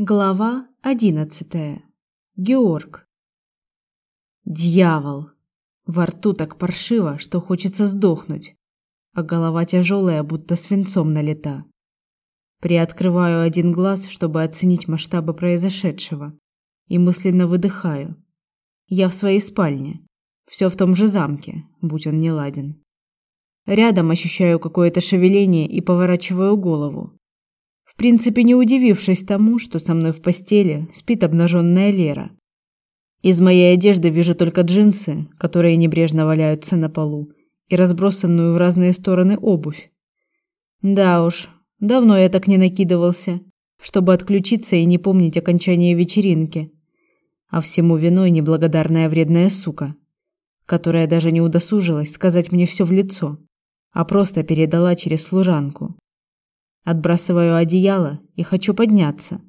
Глава одиннадцатая. Георг. Дьявол. Во рту так паршиво, что хочется сдохнуть, а голова тяжелая, будто свинцом налита. Приоткрываю один глаз, чтобы оценить масштабы произошедшего, и мысленно выдыхаю. Я в своей спальне, все в том же замке, будь он не ладен. Рядом ощущаю какое-то шевеление и поворачиваю голову принципе, не удивившись тому, что со мной в постели спит обнаженная Лера. Из моей одежды вижу только джинсы, которые небрежно валяются на полу, и разбросанную в разные стороны обувь. Да уж, давно я так не накидывался, чтобы отключиться и не помнить окончание вечеринки. А всему виной неблагодарная вредная сука, которая даже не удосужилась сказать мне все в лицо, а просто передала через служанку. Отбрасываю одеяло и хочу подняться.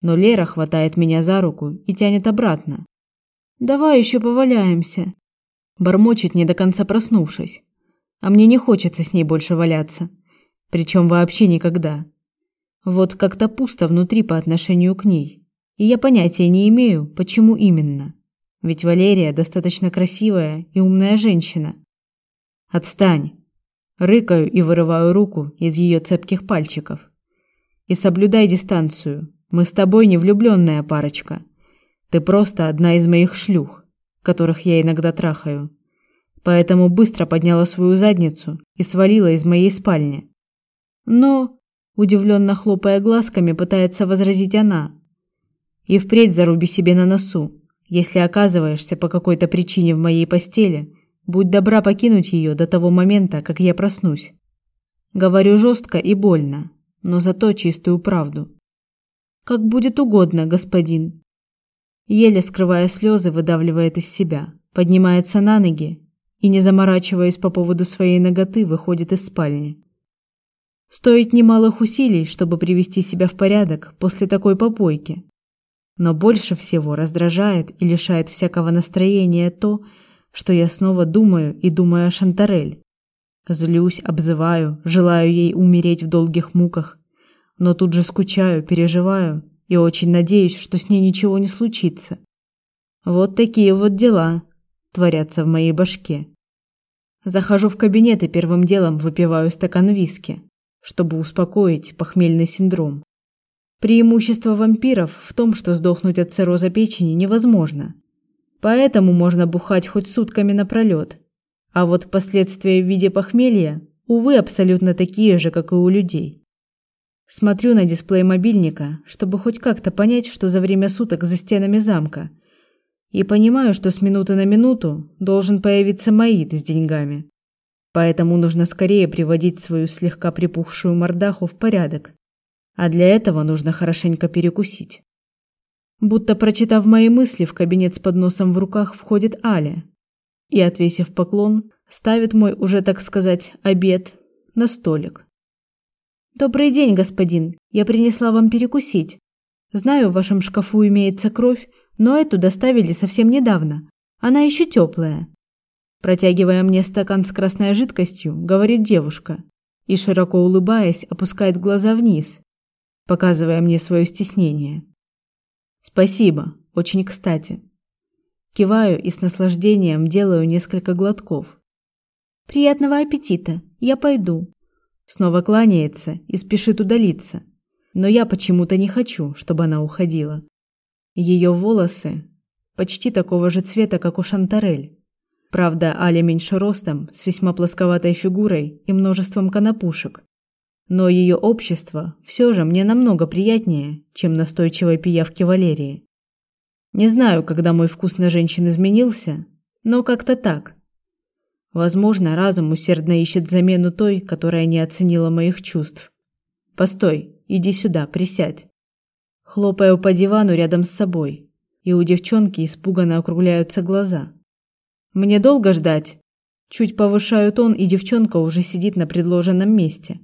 Но Лера хватает меня за руку и тянет обратно. «Давай еще поваляемся», – бормочет, не до конца проснувшись. А мне не хочется с ней больше валяться. Причем вообще никогда. Вот как-то пусто внутри по отношению к ней. И я понятия не имею, почему именно. Ведь Валерия достаточно красивая и умная женщина. Отстань. Рыкаю и вырываю руку из ее цепких пальчиков. И соблюдай дистанцию. Мы с тобой не влюбленная парочка. Ты просто одна из моих шлюх, которых я иногда трахаю. Поэтому быстро подняла свою задницу и свалила из моей спальни. Но, удивленно хлопая глазками, пытается возразить она. И впредь заруби себе на носу. Если оказываешься по какой-то причине в моей постели, Будь добра покинуть ее до того момента, как я проснусь. Говорю жестко и больно, но зато чистую правду. Как будет угодно, господин. Еле скрывая слезы, выдавливает из себя, поднимается на ноги и, не заморачиваясь по поводу своей ноготы, выходит из спальни. Стоит немалых усилий, чтобы привести себя в порядок после такой попойки. Но больше всего раздражает и лишает всякого настроения то, что я снова думаю и думаю о Шантарель. Злюсь, обзываю, желаю ей умереть в долгих муках, но тут же скучаю, переживаю и очень надеюсь, что с ней ничего не случится. Вот такие вот дела творятся в моей башке. Захожу в кабинет и первым делом выпиваю стакан виски, чтобы успокоить похмельный синдром. Преимущество вампиров в том, что сдохнуть от цирроза печени невозможно. Поэтому можно бухать хоть сутками напролет. А вот последствия в виде похмелья, увы, абсолютно такие же, как и у людей. Смотрю на дисплей мобильника, чтобы хоть как-то понять, что за время суток за стенами замка. И понимаю, что с минуты на минуту должен появиться Маид с деньгами. Поэтому нужно скорее приводить свою слегка припухшую мордаху в порядок. А для этого нужно хорошенько перекусить. Будто прочитав мои мысли, в кабинет с подносом в руках входит Аля и, отвесив поклон, ставит мой уже, так сказать, обед на столик. Добрый день, господин. Я принесла вам перекусить. Знаю, в вашем шкафу имеется кровь, но эту доставили совсем недавно. Она еще теплая. Протягивая мне стакан с красной жидкостью, говорит девушка и широко улыбаясь, опускает глаза вниз, показывая мне свое стеснение. Спасибо, очень кстати. Киваю и с наслаждением делаю несколько глотков. Приятного аппетита. Я пойду. Снова кланяется и спешит удалиться. Но я почему-то не хочу, чтобы она уходила. Ее волосы почти такого же цвета, как у Шантарель. Правда, Аля меньше ростом, с весьма плосковатой фигурой и множеством конопушек. Но ее общество все же мне намного приятнее, чем настойчивой пиявки Валерии. Не знаю, когда мой вкус на женщин изменился, но как-то так. Возможно, разум усердно ищет замену той, которая не оценила моих чувств. Постой, иди сюда, присядь. Хлопаю по дивану рядом с собой, и у девчонки испуганно округляются глаза. Мне долго ждать? Чуть повышаю тон, и девчонка уже сидит на предложенном месте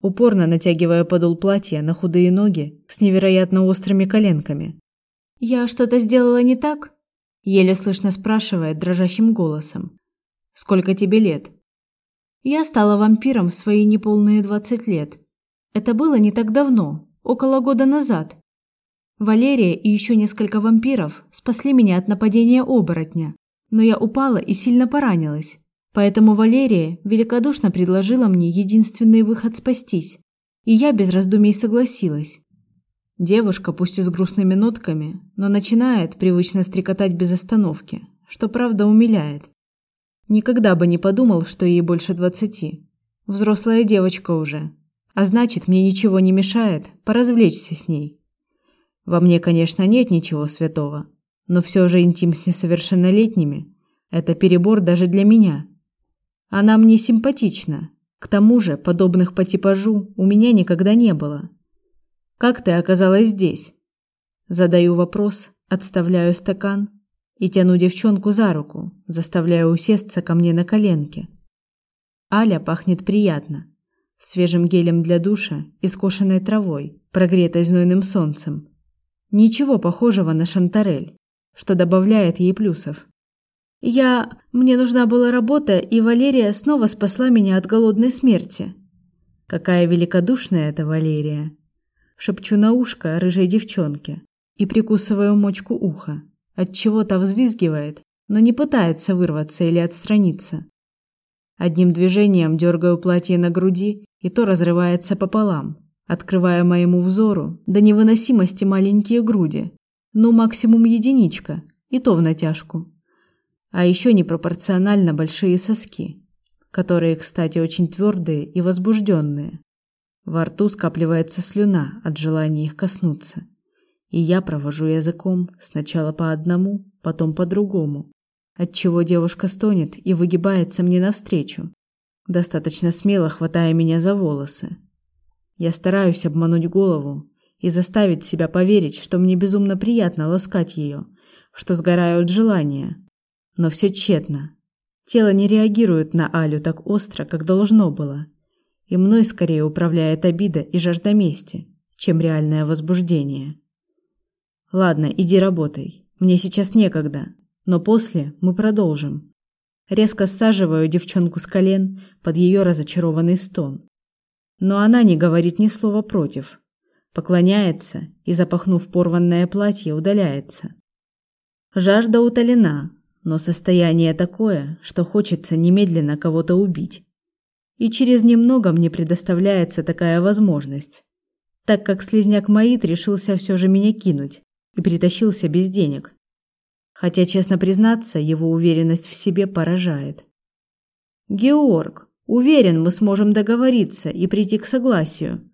упорно натягивая подол платья на худые ноги с невероятно острыми коленками. «Я что-то сделала не так?» – еле слышно спрашивает дрожащим голосом. «Сколько тебе лет?» «Я стала вампиром в свои неполные двадцать лет. Это было не так давно, около года назад». Валерия и еще несколько вампиров спасли меня от нападения оборотня, но я упала и сильно поранилась. Поэтому Валерия великодушно предложила мне единственный выход спастись, и я без раздумий согласилась. Девушка, пусть и с грустными нотками, но начинает привычно стрекотать без остановки, что правда умиляет. Никогда бы не подумал, что ей больше двадцати. Взрослая девочка уже. А значит, мне ничего не мешает поразвлечься с ней. Во мне, конечно, нет ничего святого, но все же интим с несовершеннолетними – это перебор даже для меня. Она мне симпатична. К тому же, подобных по типажу у меня никогда не было. Как ты оказалась здесь? Задаю вопрос, отставляю стакан и тяну девчонку за руку, заставляя усесться ко мне на коленке. Аля пахнет приятно, свежим гелем для душа и скошенной травой, прогретой знойным солнцем. Ничего похожего на шантарель, что добавляет ей плюсов. Я мне нужна была работа, и Валерия снова спасла меня от голодной смерти. Какая великодушная эта Валерия, шепчу на ушко рыжей девчонке и прикусываю мочку уха. От чего-то взвизгивает, но не пытается вырваться или отстраниться. Одним движением дергаю платье на груди, и то разрывается пополам, открывая моему взору до невыносимости маленькие груди. Ну, максимум единичка, и то в натяжку а еще непропорционально большие соски, которые, кстати, очень твердые и возбужденные. Во рту скапливается слюна от желания их коснуться, и я провожу языком сначала по одному, потом по другому, отчего девушка стонет и выгибается мне навстречу, достаточно смело хватая меня за волосы. Я стараюсь обмануть голову и заставить себя поверить, что мне безумно приятно ласкать ее, что сгораю от желания, но все тщетно. Тело не реагирует на Алю так остро, как должно было. И мной скорее управляет обида и жажда мести, чем реальное возбуждение. Ладно, иди работай. Мне сейчас некогда, но после мы продолжим. Резко саживаю девчонку с колен под ее разочарованный стон. Но она не говорит ни слова против. Поклоняется и, запахнув порванное платье, удаляется. Жажда утолена, но состояние такое, что хочется немедленно кого-то убить. И через немного мне предоставляется такая возможность, так как слизняк Маид решился все же меня кинуть и притащился без денег. Хотя, честно признаться, его уверенность в себе поражает. Георг, уверен, мы сможем договориться и прийти к согласию.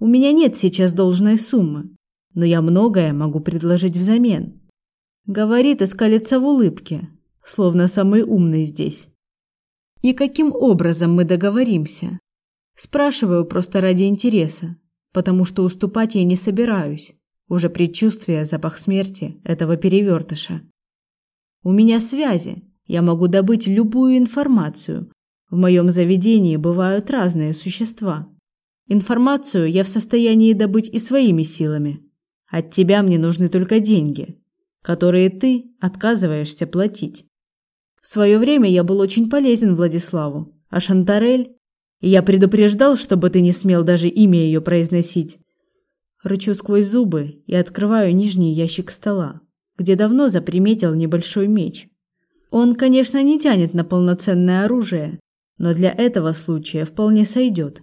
У меня нет сейчас должной суммы, но я многое могу предложить взамен. Говорит и скалится в улыбке, словно самый умный здесь. И каким образом мы договоримся? Спрашиваю просто ради интереса, потому что уступать я не собираюсь. Уже предчувствуя запах смерти этого перевертыша. У меня связи, я могу добыть любую информацию. В моем заведении бывают разные существа. Информацию я в состоянии добыть и своими силами. От тебя мне нужны только деньги которые ты отказываешься платить. В свое время я был очень полезен Владиславу, а Шантарель... Я предупреждал, чтобы ты не смел даже имя ее произносить. Рычу сквозь зубы и открываю нижний ящик стола, где давно заприметил небольшой меч. Он, конечно, не тянет на полноценное оружие, но для этого случая вполне сойдет.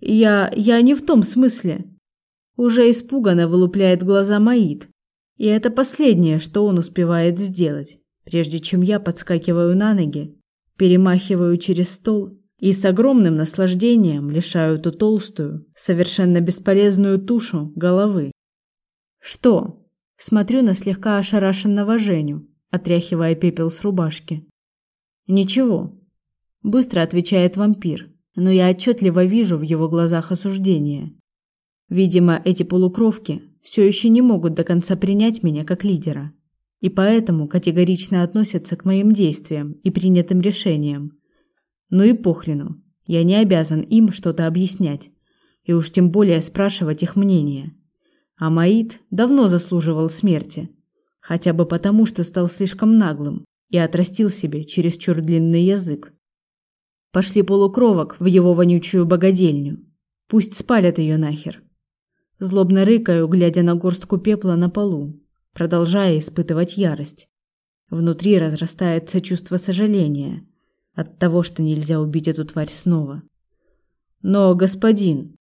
Я... я не в том смысле. Уже испуганно вылупляет глаза Маид, и это последнее, что он успевает сделать, прежде чем я подскакиваю на ноги, перемахиваю через стол и с огромным наслаждением лишаю ту толстую, совершенно бесполезную тушу головы. Что? Смотрю на слегка ошарашенного Женю, отряхивая пепел с рубашки. Ничего, быстро отвечает вампир, но я отчетливо вижу в его глазах осуждение. Видимо, эти полукровки все еще не могут до конца принять меня как лидера, и поэтому категорично относятся к моим действиям и принятым решениям. Ну и похрену, я не обязан им что-то объяснять, и уж тем более спрашивать их мнение. А Маид давно заслуживал смерти, хотя бы потому, что стал слишком наглым и отрастил себе чересчур длинный язык. Пошли полукровок в его вонючую богадельню. Пусть спалят ее нахер. Злобно рыкаю, глядя на горстку пепла на полу, продолжая испытывать ярость. Внутри разрастается чувство сожаления от того, что нельзя убить эту тварь снова. Но, господин,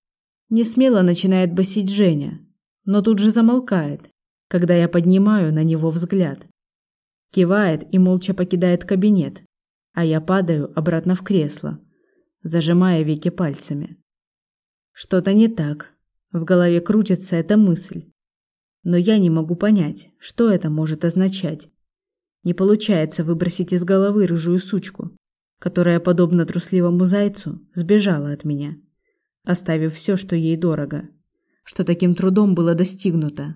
не смело начинает басить Женя, но тут же замолкает, когда я поднимаю на него взгляд. Кивает и молча покидает кабинет, а я падаю обратно в кресло, зажимая веки пальцами. Что-то не так. В голове крутится эта мысль. Но я не могу понять, что это может означать. Не получается выбросить из головы рыжую сучку, которая, подобно трусливому зайцу, сбежала от меня, оставив все, что ей дорого, что таким трудом было достигнуто.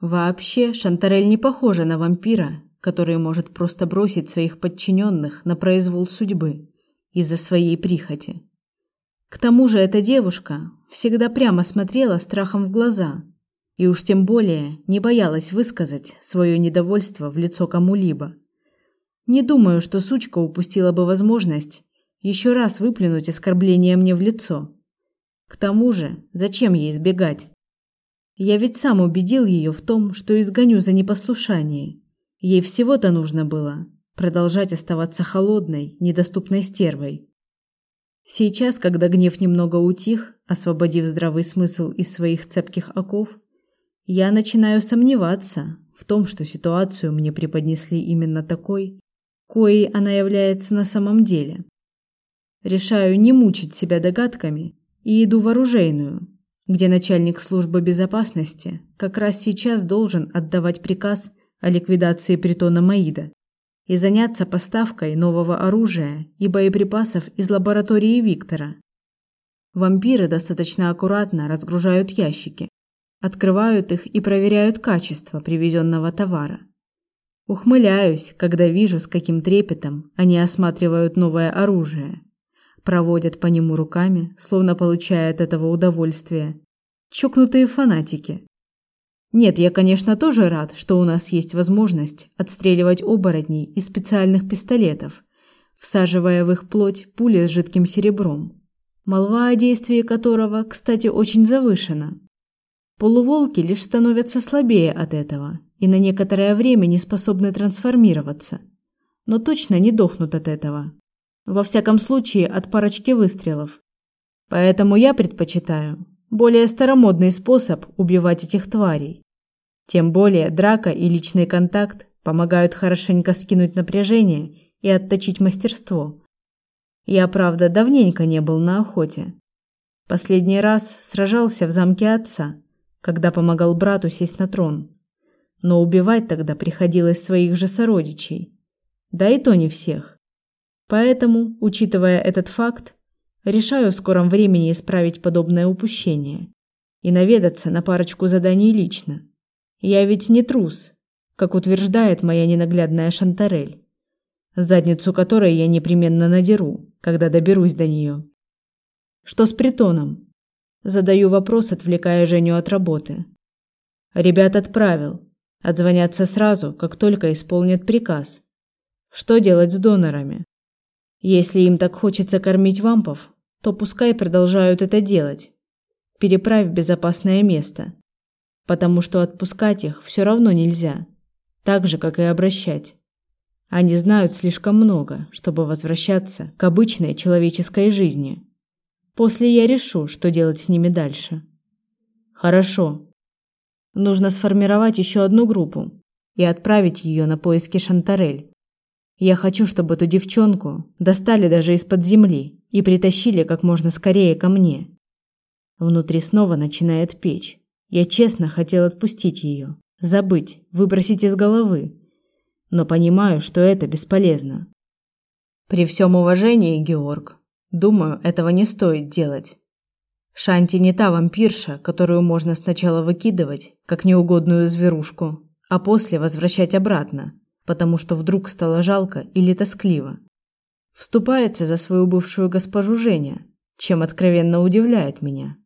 Вообще, Шантарель не похожа на вампира, который может просто бросить своих подчиненных на произвол судьбы из-за своей прихоти. К тому же эта девушка всегда прямо смотрела страхом в глаза и уж тем более не боялась высказать свое недовольство в лицо кому-либо. Не думаю, что сучка упустила бы возможность еще раз выплюнуть оскорбление мне в лицо. К тому же, зачем ей избегать? Я ведь сам убедил ее в том, что изгоню за непослушание. Ей всего-то нужно было продолжать оставаться холодной, недоступной стервой. Сейчас, когда гнев немного утих, освободив здравый смысл из своих цепких оков, я начинаю сомневаться в том, что ситуацию мне преподнесли именно такой, коей она является на самом деле. Решаю не мучить себя догадками и иду в оружейную, где начальник службы безопасности как раз сейчас должен отдавать приказ о ликвидации притона Маида и заняться поставкой нового оружия и боеприпасов из лаборатории Виктора. Вампиры достаточно аккуратно разгружают ящики, открывают их и проверяют качество привезенного товара. Ухмыляюсь, когда вижу, с каким трепетом они осматривают новое оружие, проводят по нему руками, словно получая от этого удовольствие. Чокнутые фанатики. Нет, я, конечно, тоже рад, что у нас есть возможность отстреливать оборотней из специальных пистолетов, всаживая в их плоть пули с жидким серебром, молва о действии которого, кстати, очень завышена. Полуволки лишь становятся слабее от этого и на некоторое время не способны трансформироваться, но точно не дохнут от этого. Во всяком случае, от парочки выстрелов. Поэтому я предпочитаю более старомодный способ убивать этих тварей. Тем более драка и личный контакт помогают хорошенько скинуть напряжение и отточить мастерство. Я, правда, давненько не был на охоте. Последний раз сражался в замке отца, когда помогал брату сесть на трон. Но убивать тогда приходилось своих же сородичей. Да и то не всех. Поэтому, учитывая этот факт, решаю в скором времени исправить подобное упущение и наведаться на парочку заданий лично. Я ведь не трус, как утверждает моя ненаглядная Шантарель, задницу которой я непременно надеру, когда доберусь до нее. Что с притоном? Задаю вопрос, отвлекая Женю от работы. Ребят отправил. Отзвонятся сразу, как только исполнят приказ. Что делать с донорами? Если им так хочется кормить вампов, то пускай продолжают это делать. Переправь в безопасное место. Потому что отпускать их все равно нельзя. Так же, как и обращать. Они знают слишком много, чтобы возвращаться к обычной человеческой жизни. После я решу, что делать с ними дальше. Хорошо. Нужно сформировать еще одну группу и отправить ее на поиски Шантарель. Я хочу, чтобы эту девчонку достали даже из-под земли и притащили как можно скорее ко мне. Внутри снова начинает печь. Я честно хотел отпустить ее, забыть, выбросить из головы, но понимаю, что это бесполезно. При всем уважении, Георг, Думаю, этого не стоит делать. Шанти не та вампирша, которую можно сначала выкидывать, как неугодную зверушку, а после возвращать обратно, потому что вдруг стало жалко или тоскливо. Вступается за свою бывшую госпожу Женя, чем откровенно удивляет меня.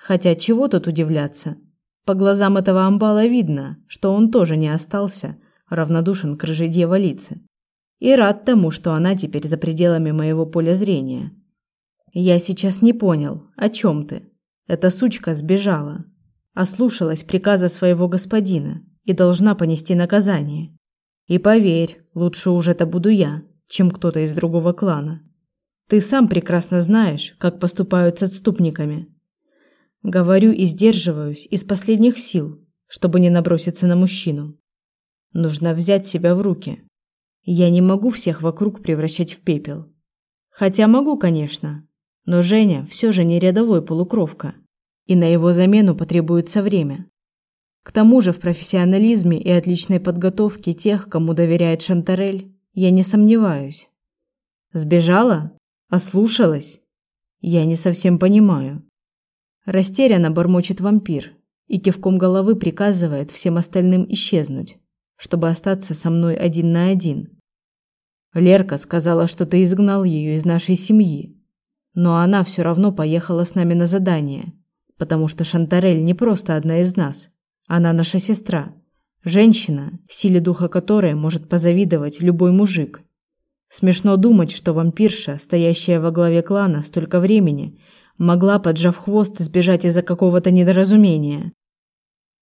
Хотя чего тут удивляться? По глазам этого амбала видно, что он тоже не остался равнодушен к рыжей дьяволице и рад тому, что она теперь за пределами моего поля зрения. Я сейчас не понял, о чем ты? Эта сучка сбежала, ослушалась приказа своего господина и должна понести наказание. И поверь, лучше уж это буду я, чем кто-то из другого клана. Ты сам прекрасно знаешь, как поступают с отступниками. Говорю и сдерживаюсь из последних сил, чтобы не наброситься на мужчину. Нужно взять себя в руки. Я не могу всех вокруг превращать в пепел. Хотя могу, конечно, но Женя все же не рядовой полукровка, и на его замену потребуется время. К тому же в профессионализме и отличной подготовке тех, кому доверяет Шантарель, я не сомневаюсь. Сбежала? Ослушалась? Я не совсем понимаю. Растерянно бормочет вампир и кивком головы приказывает всем остальным исчезнуть, чтобы остаться со мной один на один. Лерка сказала, что ты изгнал ее из нашей семьи, но она все равно поехала с нами на задание, потому что Шантарель не просто одна из нас. Она наша сестра, женщина, силе духа которой может позавидовать любой мужик. Смешно думать, что вампирша, стоящая во главе клана столько времени, могла, поджав хвост, сбежать из-за какого-то недоразумения.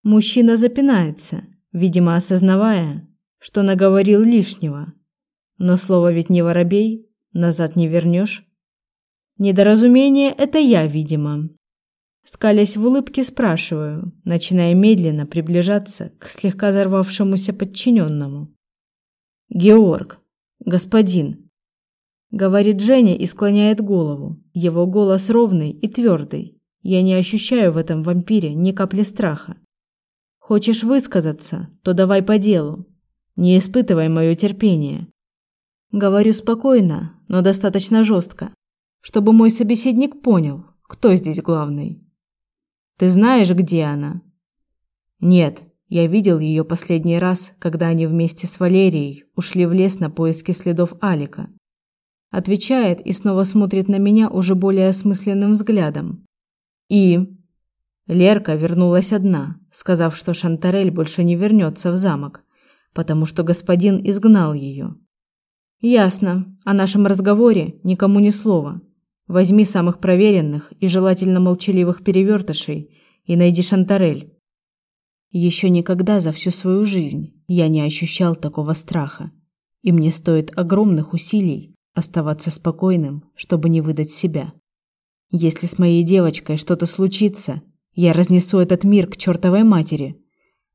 Мужчина запинается, видимо, осознавая, что наговорил лишнего. Но слово ведь не воробей, назад не вернешь. Недоразумение это я, видимо. Скалясь в улыбке, спрашиваю, начиная медленно приближаться к слегка взорвавшемуся подчиненному. Георг, господин, говорит Женя и склоняет голову. Его голос ровный и твердый. Я не ощущаю в этом вампире ни капли страха. Хочешь высказаться, то давай по делу. Не испытывай мое терпение. Говорю спокойно, но достаточно жестко, чтобы мой собеседник понял, кто здесь главный. Ты знаешь, где она? Нет, я видел ее последний раз, когда они вместе с Валерией ушли в лес на поиски следов Алика. Отвечает и снова смотрит на меня уже более осмысленным взглядом. И Лерка вернулась одна, сказав, что Шантарель больше не вернется в замок, потому что господин изгнал ее. Ясно. О нашем разговоре никому ни слова. Возьми самых проверенных и желательно молчаливых перевертышей и найди Шантарель. Еще никогда за всю свою жизнь я не ощущал такого страха, и мне стоит огромных усилий оставаться спокойным, чтобы не выдать себя. Если с моей девочкой что-то случится, я разнесу этот мир к чертовой матери,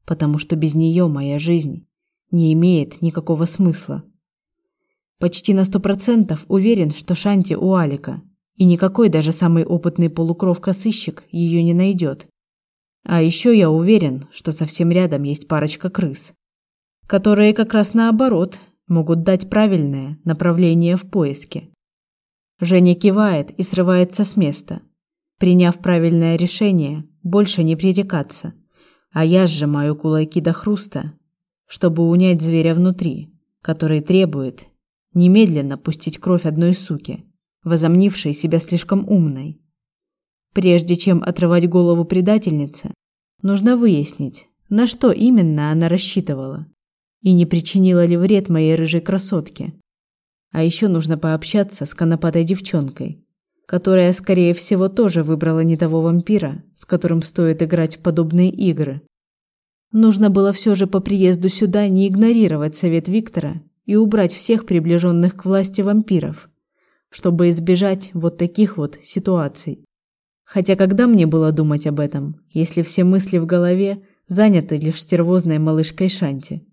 потому что без нее моя жизнь не имеет никакого смысла. Почти на сто процентов уверен, что Шанти у Алика, и никакой даже самый опытный полукровка-сыщик ее не найдет. А еще я уверен, что совсем рядом есть парочка крыс, которые как раз наоборот могут дать правильное направление в поиске. Женя кивает и срывается с места. Приняв правильное решение, больше не пререкаться, а я сжимаю кулаки до хруста, чтобы унять зверя внутри, который требует немедленно пустить кровь одной суки, возомнившей себя слишком умной. Прежде чем отрывать голову предательнице, нужно выяснить, на что именно она рассчитывала и не причинила ли вред моей рыжей красотке. А еще нужно пообщаться с конопатой девчонкой, которая, скорее всего, тоже выбрала не того вампира, с которым стоит играть в подобные игры. Нужно было все же по приезду сюда не игнорировать совет Виктора и убрать всех приближенных к власти вампиров, чтобы избежать вот таких вот ситуаций. Хотя когда мне было думать об этом, если все мысли в голове заняты лишь стервозной малышкой Шанти?